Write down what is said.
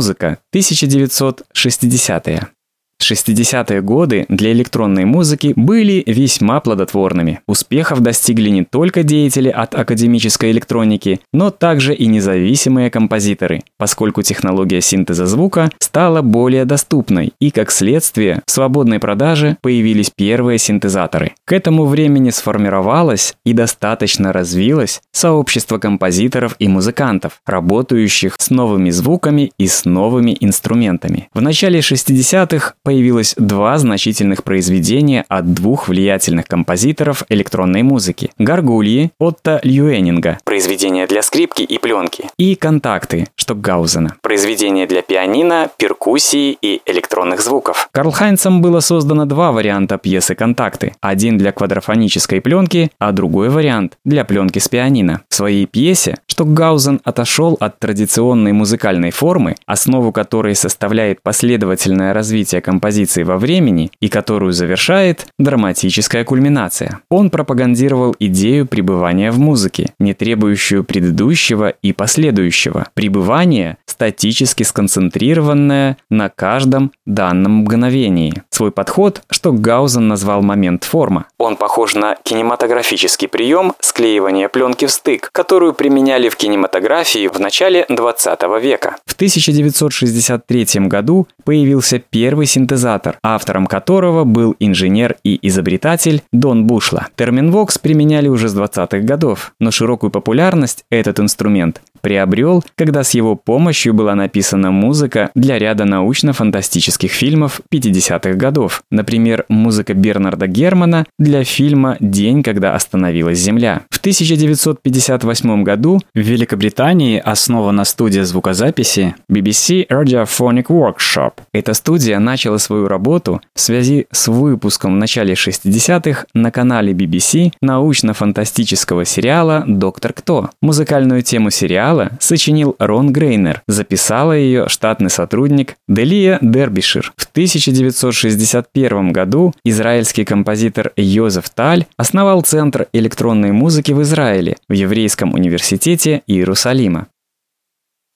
Музыка, 1960-е. 60-е годы для электронной музыки были весьма плодотворными. Успехов достигли не только деятели от академической электроники, но также и независимые композиторы, поскольку технология синтеза звука стала более доступной, и как следствие в свободной продаже появились первые синтезаторы. К этому времени сформировалось и достаточно развилось сообщество композиторов и музыкантов, работающих с новыми звуками и с новыми инструментами. В начале 60-х появилось два значительных произведения от двух влиятельных композиторов электронной музыки – «Гаргульи» Отто Льюэнинга, произведение для скрипки и пленки, и «Контакты» Штокгаузена, произведение для пианино, перкуссии и электронных звуков. Карл Хайнцем было создано два варианта пьесы «Контакты». Один для квадрофонической пленки, а другой вариант для пленки с пианино. В своей пьесе Штокгаузен отошел от традиционной музыкальной формы, основу которой составляет последовательное развитие композиции композиции во времени и которую завершает драматическая кульминация. Он пропагандировал идею пребывания в музыке, не требующую предыдущего и последующего. Пребывание статически сконцентрированное на каждом данном мгновении. Свой подход что Гаузен назвал момент форма. Он похож на кинематографический прием склеивания пленки в стык, которую применяли в кинематографии в начале 20 века. В 1963 году появился первый синтезатор синтезатор, автором которого был инженер и изобретатель Дон Бушла. Термин Vox применяли уже с 20-х годов, но широкую популярность этот инструмент приобрел, когда с его помощью была написана музыка для ряда научно-фантастических фильмов 50-х годов. Например, музыка Бернарда Германа для фильма «День, когда остановилась Земля». В 1958 году в Великобритании основана студия звукозаписи BBC Radiophonic Workshop. Эта студия начала свою работу в связи с выпуском в начале 60-х на канале BBC научно-фантастического сериала «Доктор Кто». Музыкальную тему сериала сочинил Рон Грейнер, записала ее штатный сотрудник Делия Дербишир. В 1961 году израильский композитор Йозеф Таль основал Центр электронной музыки в Израиле, в Еврейском университете Иерусалима.